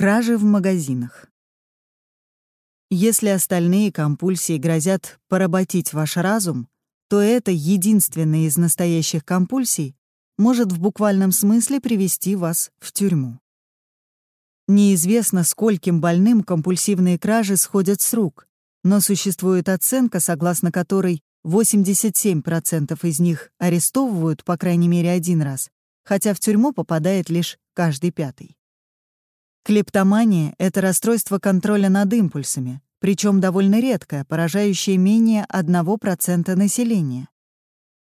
Кражи в магазинах. Если остальные компульсии грозят поработить ваш разум, то это единственная из настоящих компульсий может в буквальном смысле привести вас в тюрьму. Неизвестно, скольким больным компульсивные кражи сходят с рук, но существует оценка, согласно которой 87% из них арестовывают по крайней мере один раз, хотя в тюрьму попадает лишь каждый пятый. Клептомания — это расстройство контроля над импульсами, причем довольно редкое, поражающее менее 1% населения.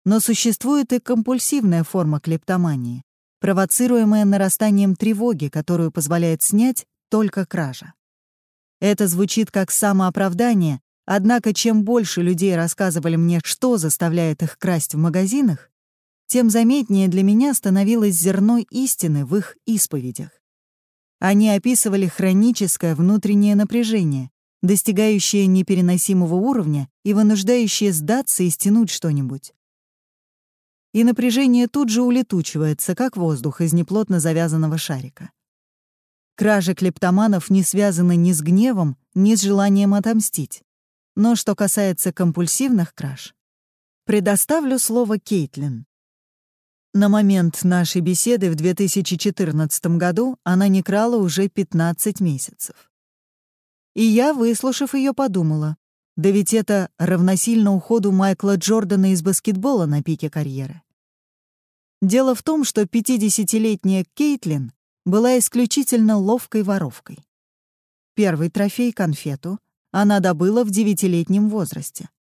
Но существует и компульсивная форма клептомании, провоцируемая нарастанием тревоги, которую позволяет снять только кража. Это звучит как самооправдание, однако чем больше людей рассказывали мне, что заставляет их красть в магазинах, тем заметнее для меня становилось зерно истины в их исповедях. Они описывали хроническое внутреннее напряжение, достигающее непереносимого уровня и вынуждающее сдаться и стянуть что-нибудь. И напряжение тут же улетучивается, как воздух из неплотно завязанного шарика. Кражи клептоманов не связаны ни с гневом, ни с желанием отомстить. Но что касается компульсивных краж, предоставлю слово Кейтлин. На момент нашей беседы в 2014 году она не крала уже 15 месяцев. И я, выслушав ее, подумала, да ведь это равносильно уходу Майкла Джордана из баскетбола на пике карьеры. Дело в том, что 50-летняя Кейтлин была исключительно ловкой воровкой. Первый трофей — конфету — она добыла в девятилетнем возрасте.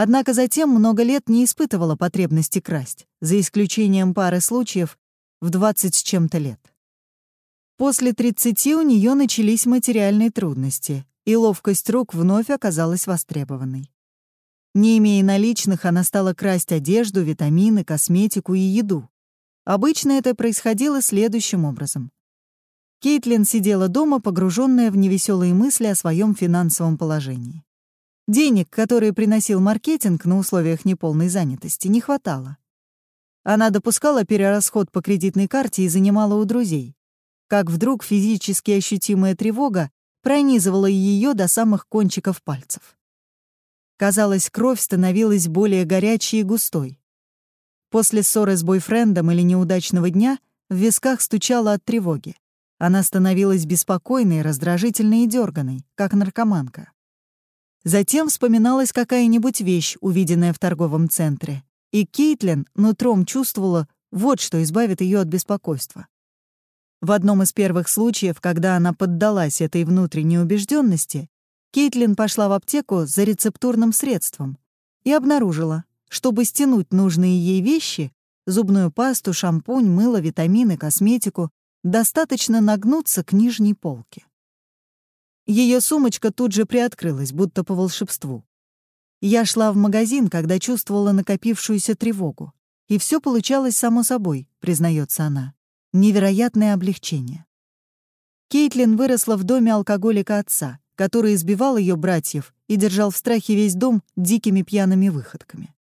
Однако затем много лет не испытывала потребности красть, за исключением пары случаев в 20 с чем-то лет. После 30 у нее начались материальные трудности, и ловкость рук вновь оказалась востребованной. Не имея наличных, она стала красть одежду, витамины, косметику и еду. Обычно это происходило следующим образом. Кейтлин сидела дома, погруженная в невеселые мысли о своем финансовом положении. Денег, которые приносил маркетинг на условиях неполной занятости, не хватало. Она допускала перерасход по кредитной карте и занимала у друзей. Как вдруг физически ощутимая тревога пронизывала ее до самых кончиков пальцев. Казалось, кровь становилась более горячей и густой. После ссоры с бойфрендом или неудачного дня в висках стучала от тревоги. Она становилась беспокойной, раздражительной и дерганой, как наркоманка. Затем вспоминалась какая-нибудь вещь, увиденная в торговом центре, и Кейтлин нутром чувствовала, вот что избавит ее от беспокойства. В одном из первых случаев, когда она поддалась этой внутренней убежденности, Кейтлин пошла в аптеку за рецептурным средством и обнаружила, чтобы стянуть нужные ей вещи — зубную пасту, шампунь, мыло, витамины, косметику — достаточно нагнуться к нижней полке. Ее сумочка тут же приоткрылась, будто по волшебству. Я шла в магазин, когда чувствовала накопившуюся тревогу. И все получалось само собой, признается она. Невероятное облегчение. Кейтлин выросла в доме алкоголика отца, который избивал ее братьев и держал в страхе весь дом дикими пьяными выходками.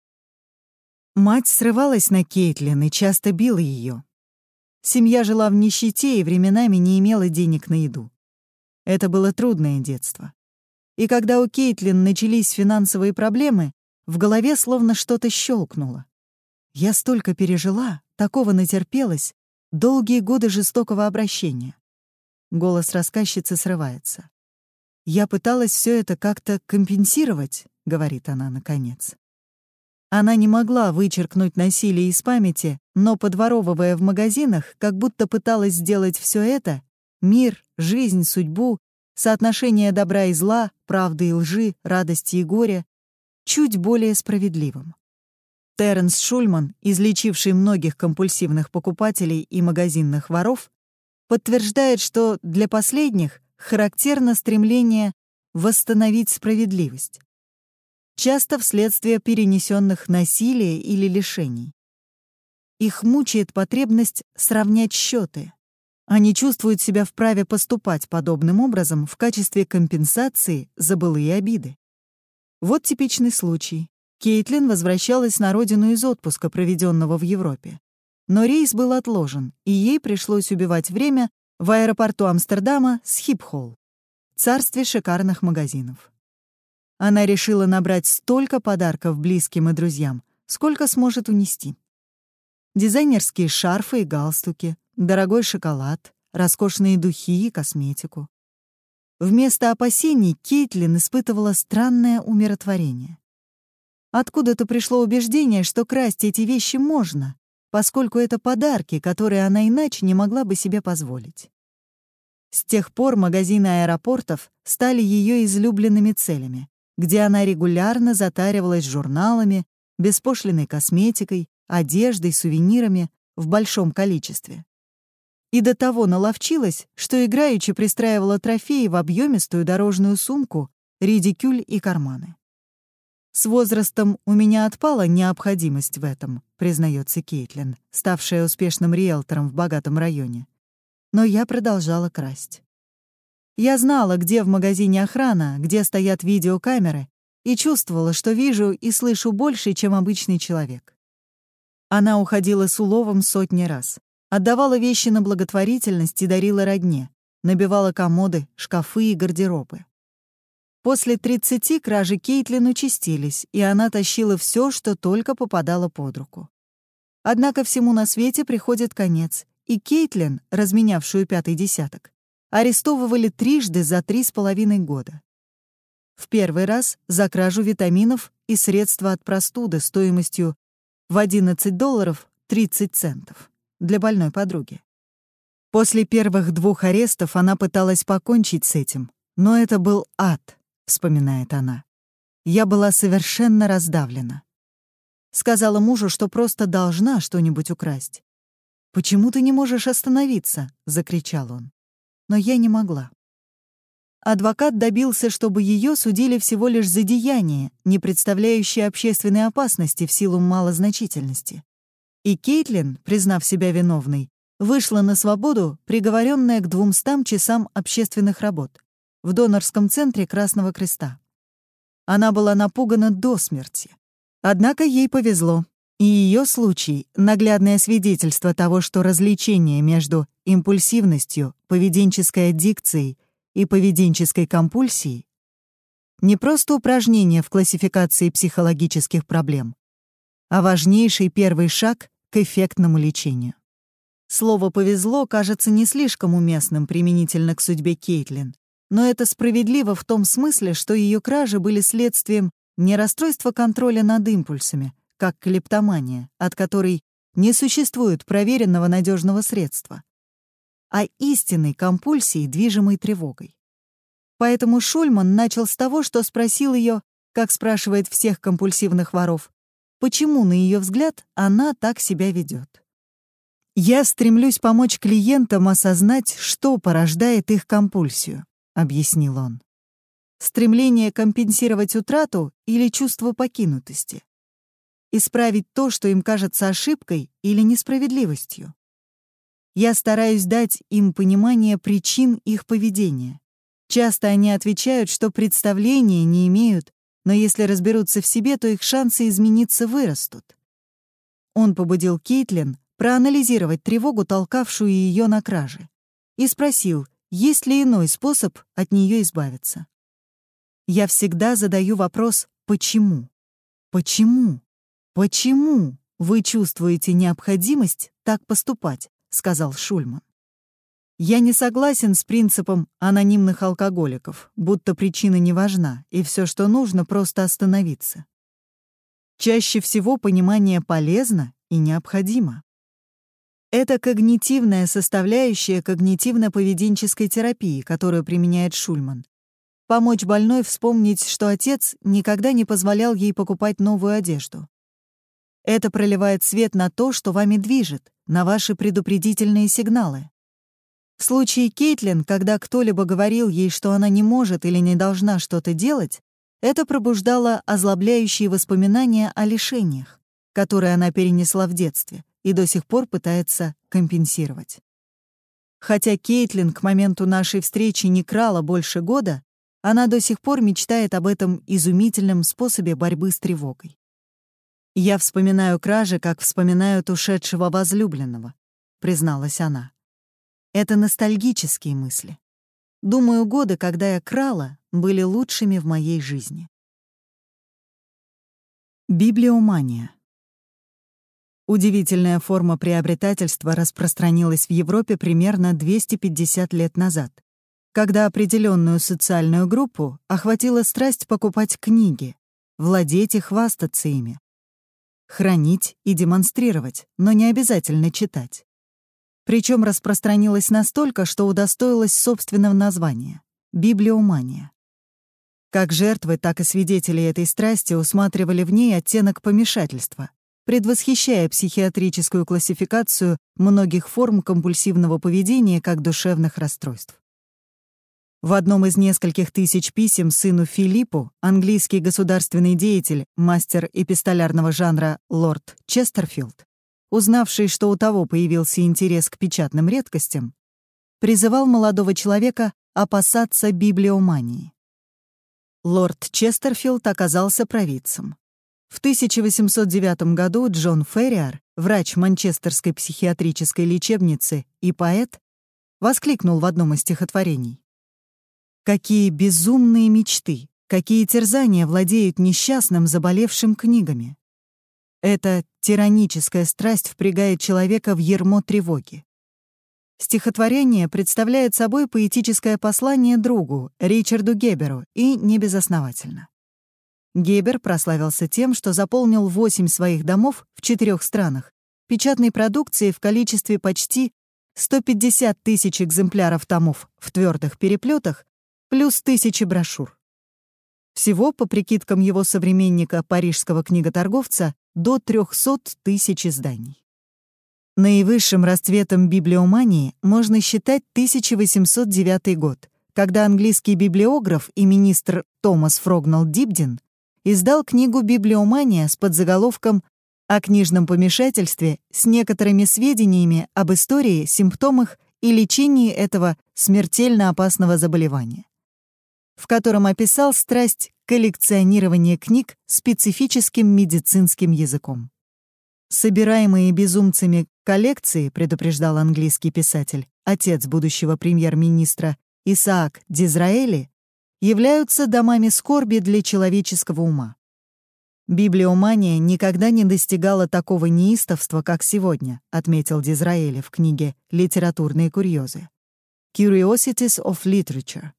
Мать срывалась на Кейтлин и часто била ее. Семья жила в нищете и временами не имела денег на еду. Это было трудное детство. И когда у Кейтлин начались финансовые проблемы, в голове словно что-то щелкнуло. Я столько пережила, такого натерпелась, долгие годы жестокого обращения. Голос рассказчицы срывается. «Я пыталась все это как-то компенсировать», — говорит она наконец. Она не могла вычеркнуть насилие из памяти, но, подворовывая в магазинах, как будто пыталась сделать все это Мир, жизнь, судьбу, соотношение добра и зла, правды и лжи, радости и горя чуть более справедливым. Терренс Шульман, излечивший многих компульсивных покупателей и магазинных воров, подтверждает, что для последних характерно стремление восстановить справедливость, часто вследствие перенесенных насилия или лишений. Их мучает потребность сравнять счеты, они чувствуют себя вправе поступать подобным образом в качестве компенсации за былые обиды. Вот типичный случай. Кейтлин возвращалась на родину из отпуска, проведенного в Европе. Но рейс был отложен, и ей пришлось убивать время, В аэропорту Амстердама Схипхолл, царстве шикарных магазинов. Она решила набрать столько подарков близким и друзьям, сколько сможет унести. Дизайнерские шарфы и галстуки, дорогой шоколад, роскошные духи и косметику. Вместо опасений Кейтлин испытывала странное умиротворение. Откуда-то пришло убеждение, что красть эти вещи можно, поскольку это подарки, которые она иначе не могла бы себе позволить. С тех пор магазины аэропортов стали ее излюбленными целями, где она регулярно затаривалась журналами, беспошлиной косметикой, одеждой, сувенирами в большом количестве. И до того наловчилась, что играючи пристраивала трофеи в объемистую дорожную сумку, редикюль и карманы. «С возрастом у меня отпала необходимость в этом», — признается Кейтлин, ставшая успешным риэлтором в богатом районе. Но я продолжала красть. Я знала, где в магазине охрана, где стоят видеокамеры, и чувствовала, что вижу и слышу больше, чем обычный человек. Она уходила с уловом сотни раз. Отдавала вещи на благотворительность и дарила родне. Набивала комоды, шкафы и гардеробы. После 30 кражи Кейтлин участились, и она тащила все, что только попадало под руку. Однако всему на свете приходит конец, и Кейтлин, разменявшую пятый десяток, арестовывали трижды за три с половиной года. В первый раз за кражу витаминов и средства от простуды стоимостью в 11 долларов 30 центов для больной подруги. После первых двух арестов она пыталась покончить с этим, но это был ад, вспоминает она. Я была совершенно раздавлена. Сказала мужу, что просто должна что-нибудь украсть. «Почему ты не можешь остановиться?» — закричал он но я не могла. Адвокат добился, чтобы ее судили всего лишь за деяние, не представляющее общественной опасности в силу малозначительности. И Кейтлин, признав себя виновной, вышла на свободу, приговоренная к двумстам часам общественных работ в донорском центре Красного Креста. Она была напугана до смерти. Однако ей повезло. И ее случай — наглядное свидетельство того, что различение между импульсивностью, поведенческой аддикцией и поведенческой компульсией не просто упражнение в классификации психологических проблем, а важнейший первый шаг к эффектному лечению. Слово «повезло» кажется не слишком уместным применительно к судьбе Кейтлин, но это справедливо в том смысле, что ее кражи были следствием не расстройства контроля над импульсами — как клептомания, от которой не существует проверенного надежного средства, а истинной компульсии, движимой тревогой. Поэтому Шульман начал с того, что спросил ее, как спрашивает всех компульсивных воров, почему, на ее взгляд, она так себя ведет. «Я стремлюсь помочь клиентам осознать, что порождает их компульсию», — объяснил он. Стремление компенсировать утрату или чувство покинутости исправить то, что им кажется ошибкой или несправедливостью. Я стараюсь дать им понимание причин их поведения. Часто они отвечают, что представления не имеют, но если разберутся в себе, то их шансы измениться вырастут. Он побудил Кейтлин проанализировать тревогу, толкавшую ее на краже, и спросил, есть ли иной способ от нее избавиться. Я всегда задаю вопрос «почему?». Почему? «Почему вы чувствуете необходимость так поступать?» — сказал Шульман. «Я не согласен с принципом анонимных алкоголиков, будто причина не важна, и все, что нужно, просто остановиться. Чаще всего понимание полезно и необходимо. Это когнитивная составляющая когнитивно-поведенческой терапии, которую применяет Шульман. Помочь больной вспомнить, что отец никогда не позволял ей покупать новую одежду. Это проливает свет на то, что вами движет, на ваши предупредительные сигналы. В случае Кейтлин, когда кто-либо говорил ей, что она не может или не должна что-то делать, это пробуждало озлобляющие воспоминания о лишениях, которые она перенесла в детстве и до сих пор пытается компенсировать. Хотя Кейтлин к моменту нашей встречи не крала больше года, она до сих пор мечтает об этом изумительном способе борьбы с тревогой. «Я вспоминаю кражи, как вспоминают ушедшего возлюбленного», — призналась она. Это ностальгические мысли. Думаю, годы, когда я крала, были лучшими в моей жизни. Библиомания. Удивительная форма приобретательства распространилась в Европе примерно 250 лет назад, когда определенную социальную группу охватила страсть покупать книги, владеть и хвастаться ими, хранить и демонстрировать, но не обязательно читать. Причем распространилась настолько, что удостоилась собственного названия — библиомания. Как жертвы, так и свидетели этой страсти усматривали в ней оттенок помешательства, предвосхищая психиатрическую классификацию многих форм компульсивного поведения как душевных расстройств. В одном из нескольких тысяч писем сыну Филиппу английский государственный деятель, мастер эпистолярного жанра лорд Честерфилд, узнавший, что у того появился интерес к печатным редкостям, призывал молодого человека опасаться библиомании. Лорд Честерфилд оказался провидцем. В 1809 году Джон Ферриар, врач Манчестерской психиатрической лечебницы и поэт, воскликнул в одном из стихотворений. «Какие безумные мечты, какие терзания владеют несчастным, заболевшим книгами! Эта тираническая страсть впрягает человека в ермо тревоги. Стихотворение представляет собой поэтическое послание другу, Ричарду Геберу, и небезосновательно. Гебер прославился тем, что заполнил восемь своих домов в четырех странах печатной продукцией в количестве почти 150 тысяч экземпляров томов в твердых переплетах плюс тысячи брошюр. Всего, по прикидкам его современника, парижского книготорговца, до 300 тысяч изданий. Наивысшим расцветом библиомании можно считать 1809 год, когда английский библиограф и министр Томас Фрогнал Дибдин издал книгу «Библиомания» с подзаголовком «О книжном помешательстве с некоторыми сведениями об истории, симптомах и лечении этого смертельно опасного заболевания», в котором описал страсть коллекционирование книг специфическим медицинским языком. Собираемые безумцами коллекции, предупреждал английский писатель, отец будущего премьер-министра Исаак Дизраэли, являются домами скорби для человеческого ума. «Библиомания никогда не достигала такого неистовства, как сегодня», отметил Дизраэли в книге «Литературные курьезы» «Curiosities of Literature»,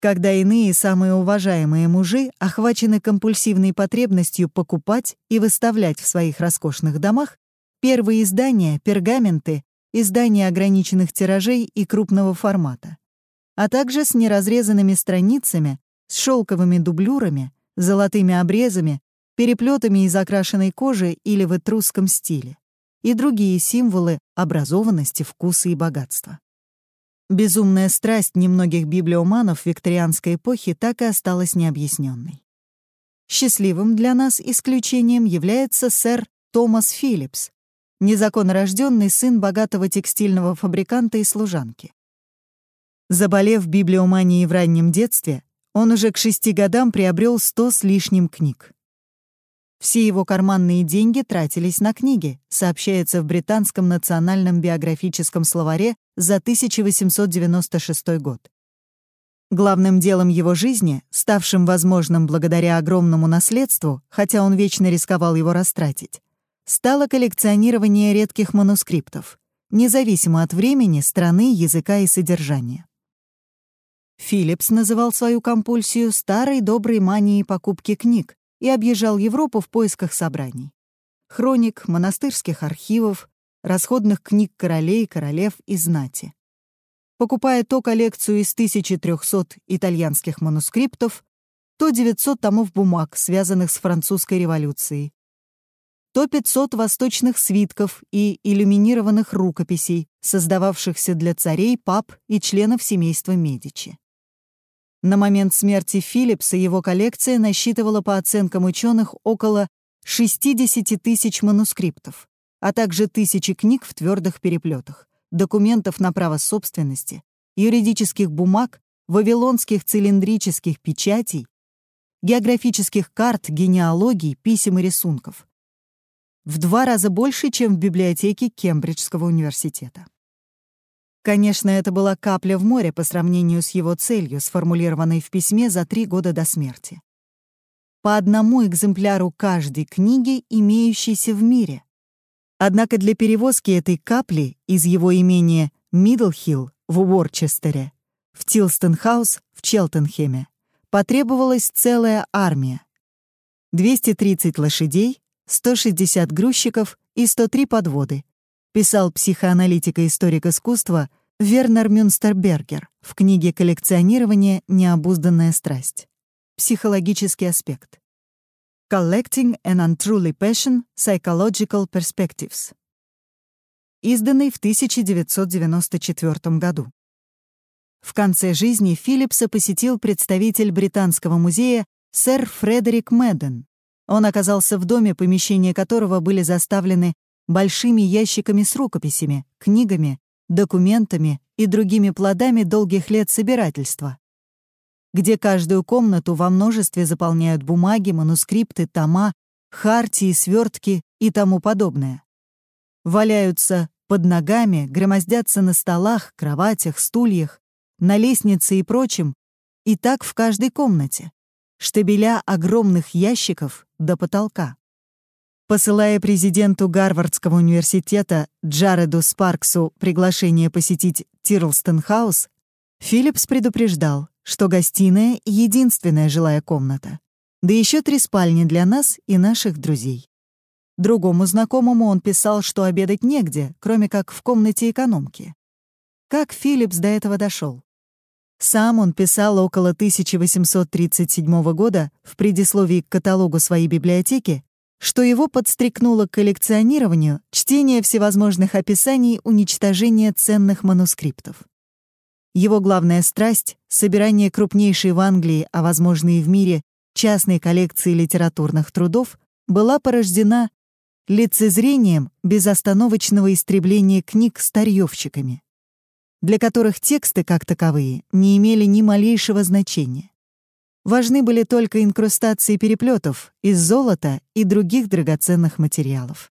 когда иные самые уважаемые мужи охвачены компульсивной потребностью покупать и выставлять в своих роскошных домах первые издания, пергаменты, издания ограниченных тиражей и крупного формата, а также с неразрезанными страницами, с шелковыми дублюрами, золотыми обрезами, переплетами из окрашенной кожи или в этрусском стиле и другие символы образованности, вкуса и богатства. Безумная страсть немногих библиоманов викторианской эпохи так и осталась необъясненной. Счастливым для нас исключением является сэр Томас Филлипс, незаконнорожденный сын богатого текстильного фабриканта и служанки. Заболев библиоманией в раннем детстве, он уже к шести годам приобрел сто с лишним книг. Все его карманные деньги тратились на книги, сообщается в британском национальном биографическом словаре за 1896 год. Главным делом его жизни, ставшим возможным благодаря огромному наследству, хотя он вечно рисковал его растратить, стало коллекционирование редких манускриптов, независимо от времени, страны, языка и содержания. Филлипс называл свою компульсию старой доброй манией покупки книг, и объезжал Европу в поисках собраний. Хроник, монастырских архивов, расходных книг королей, королев и знати. Покупая то коллекцию из 1300 итальянских манускриптов, то 900 томов бумаг, связанных с французской революцией, то 500 восточных свитков и иллюминированных рукописей, создававшихся для царей, пап и членов семейства Медичи. На момент смерти Филлипса его коллекция насчитывала по оценкам ученых около 60 тысяч манускриптов, а также тысячи книг в твердых переплетах, документов на право собственности, юридических бумаг, вавилонских цилиндрических печатей, географических карт, генеалогий, писем и рисунков. В два раза больше, чем в библиотеке Кембриджского университета. Конечно, это была капля в море по сравнению с его целью, сформулированной в письме за три года до смерти. По одному экземпляру каждой книги, имеющейся в мире. Однако для перевозки этой капли из его имения Мидлхилл в Уорчестере в Тирлстон-хаус в Челтенхеме потребовалась целая армия. 230 лошадей, 160 грузчиков и 103 подводы, писал психоаналитик и историк искусства Вернер Мюнстербергер в книге «Коллекционирование. Необузданная страсть». Психологический аспект. Collecting an Untruly Passion — Psychological Perspectives. Изданный в 1994 году. В конце жизни Филлипса посетил представитель Британского музея сэр Фредерик Мэдден. Он оказался в доме, помещения которого были заставлены большими ящиками с рукописями, книгами, документами и другими плодами долгих лет собирательства, где каждую комнату во множестве заполняют бумаги, манускрипты, тома, хартии, свертки и тому подобное. Валяются под ногами, громоздятся на столах, кроватях, стульях, на лестнице и прочем, и так в каждой комнате, штабеля огромных ящиков до потолка. Посылая президенту Гарвардского университета Джареду Спарксу приглашение посетить Тирлстон-хаус, Филлипс предупреждал, что гостиная — единственная жилая комната, да еще три спальни для нас и наших друзей. Другому знакомому он писал, что обедать негде, кроме как в комнате экономки. Как Филлипс до этого дошел? Сам он писал около 1837 года в предисловии к каталогу своей библиотеки что его подстрекнуло к коллекционированию чтение всевозможных описаний уничтожения ценных манускриптов. Его главная страсть — собирание крупнейшей в Англии, а возможно и в мире, частной коллекции литературных трудов — была порождена лицезрением безостановочного истребления книг старьевщиками, для которых тексты, как таковые, не имели ни малейшего значения. Важны были только инкрустации переплетов из золота и других драгоценных материалов.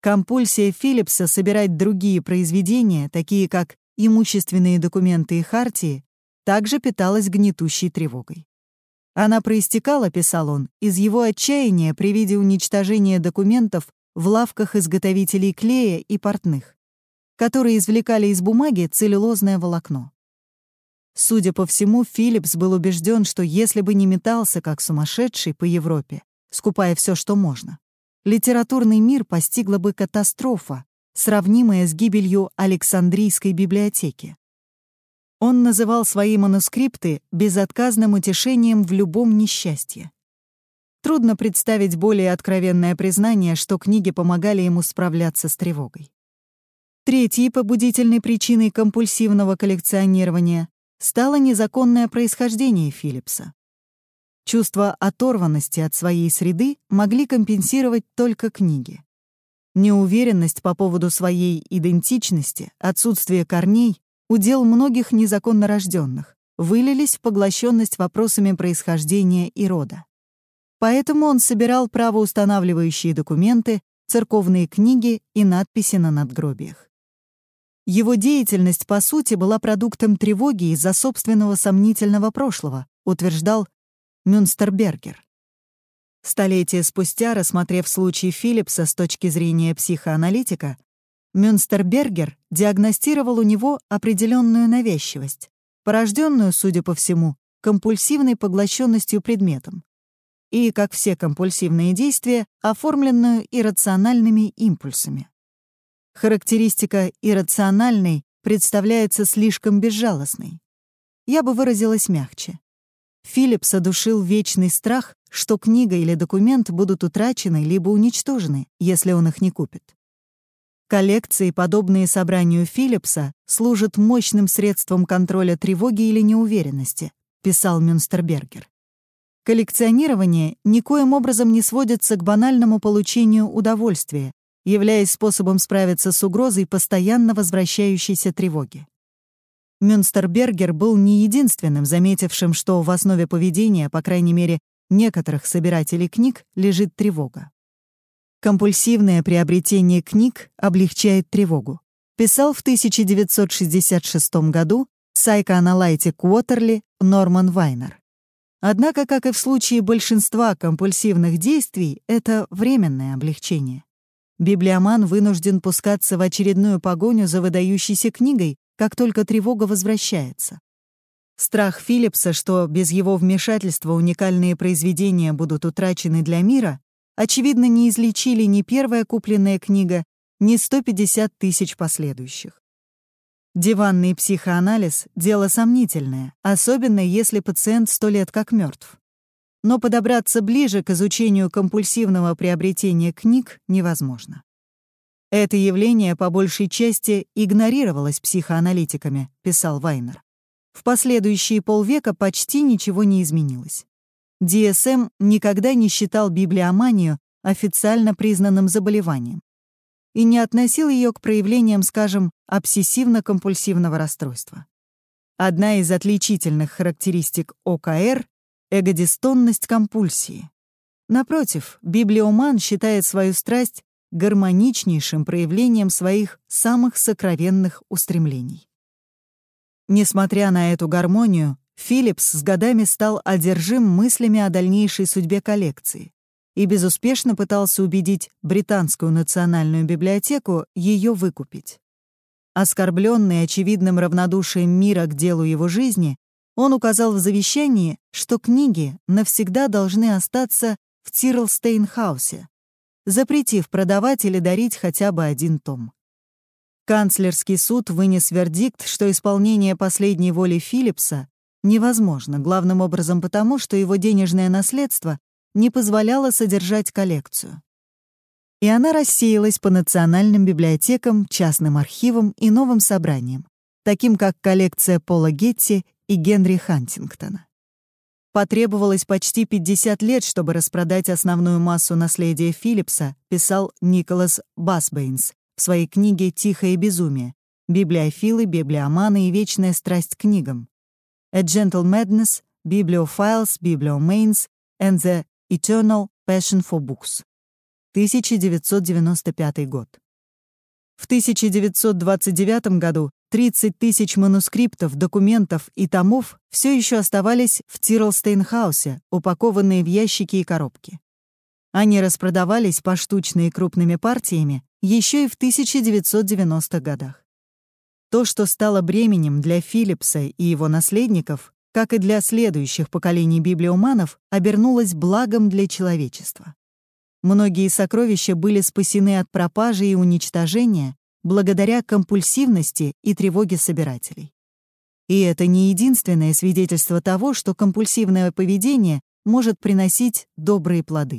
Компульсия Филлипса собирать другие произведения, такие как имущественные документы и хартии, также питалась гнетущей тревогой. Она проистекала, писал он, из его отчаяния при виде уничтожения документов в лавках изготовителей клея и портных, которые извлекали из бумаги целлюлозное волокно. Судя по всему, Филлипс был убежден, что если бы не метался как сумасшедший по Европе, скупая все, что можно, литературный мир постигла бы катастрофа, сравнимая с гибелью Александрийской библиотеки. Он называл свои манускрипты безотказным утешением в любом несчастье. Трудно представить более откровенное признание, что книги помогали ему справляться с тревогой. Третьей побудительной причиной компульсивного коллекционирования стало незаконное происхождение Филлипса. Чувство оторванности от своей среды могли компенсировать только книги. Неуверенность по поводу своей идентичности, отсутствие корней, удел многих незаконно рожденных, вылились в поглощенность вопросами происхождения и рода. Поэтому он собирал правоустанавливающие документы, церковные книги и надписи на надгробиях. Его деятельность, по сути, была продуктом тревоги из-за собственного сомнительного прошлого, утверждал Мюнстербергер. Столетия спустя, рассмотрев случай Филлипса с точки зрения психоаналитика, Мюнстербергер диагностировал у него определенную навязчивость, порожденную, судя по всему, компульсивной поглощенностью предметом, и, как все компульсивные действия, оформленную иррациональными импульсами. Характеристика иррациональной представляется слишком безжалостной. Я бы выразилась мягче. Филлипс одушил вечный страх, что книга или документ будут утрачены либо уничтожены, если он их не купит. Коллекции, подобные собранию Филлипса, служат мощным средством контроля тревоги или неуверенности, писал Мюнстербергер. Коллекционирование никоим образом не сводится к банальному получению удовольствия, являясь способом справиться с угрозой постоянно возвращающейся тревоги. Мюнстербергер был не единственным, заметившим, что в основе поведения, по крайней мере, некоторых собирателей книг лежит тревога. Компульсивное приобретение книг облегчает тревогу, писал в 1966 году psychoanalytic Уотерли Норман Вайнер. Однако, как и в случае большинства компульсивных действий, это временное облегчение. Библиоман вынужден пускаться в очередную погоню за выдающейся книгой, как только тревога возвращается. Страх Филлипса, что без его вмешательства уникальные произведения будут утрачены для мира, очевидно, не излечили ни первая купленная книга, ни 150 тысяч последующих. Диванный психоанализ — дело сомнительное, особенно если пациент сто лет как мертв. Но подобраться ближе к изучению компульсивного приобретения книг невозможно. Это явление по большей части игнорировалось психоаналитиками, писал Вайнер. В последующие полвека почти ничего не изменилось. DSM никогда не считал библиоманию официально признанным заболеванием и не относил ее к проявлениям, скажем, обсессивно-компульсивного расстройства. Одна из отличительных характеристик ОКР — эгодистонность компульсии. Напротив, библиоман считает свою страсть гармоничнейшим проявлением своих самых сокровенных устремлений. Несмотря на эту гармонию, Филлипс с годами стал одержим мыслями о дальнейшей судьбе коллекции и безуспешно пытался убедить Британскую национальную библиотеку ее выкупить. Оскорбленный очевидным равнодушием мира к делу его жизни, он указал в завещании, что книги навсегда должны остаться в Тирлстейнхаусе, запретив продавать или дарить хотя бы один том. Канцлерский суд вынес вердикт, что исполнение последней воли Филлипса невозможно, главным образом потому, что его денежное наследство не позволяло содержать коллекцию. И она рассеялась по национальным библиотекам, частным архивам и новым собраниям, таким как коллекция Пола Гетти и Генри Хантингтона. Потребовалось почти 50 лет, чтобы распродать основную массу наследия Филлипса, писал Николас Басбейнс в своей книге «Тихое безумие. Библиофилы, библиоманы и вечная страсть к книгам». A Gentle Madness, Bibliophiles, Bibliomains and the Eternal Passion for Books. 1995 год. В 1929 году 30 тысяч манускриптов, документов и томов все еще оставались в Тирлстейнхаусе, упакованные в ящики и коробки. Они распродавались поштучно и крупными партиями еще и в 1990-х годах. То, что стало бременем для Филлипса и его наследников, как и для следующих поколений библиоманов, обернулось благом для человечества. Многие сокровища были спасены от пропажи и уничтожения благодаря компульсивности и тревоге собирателей. И это не единственное свидетельство того, что компульсивное поведение может приносить добрые плоды.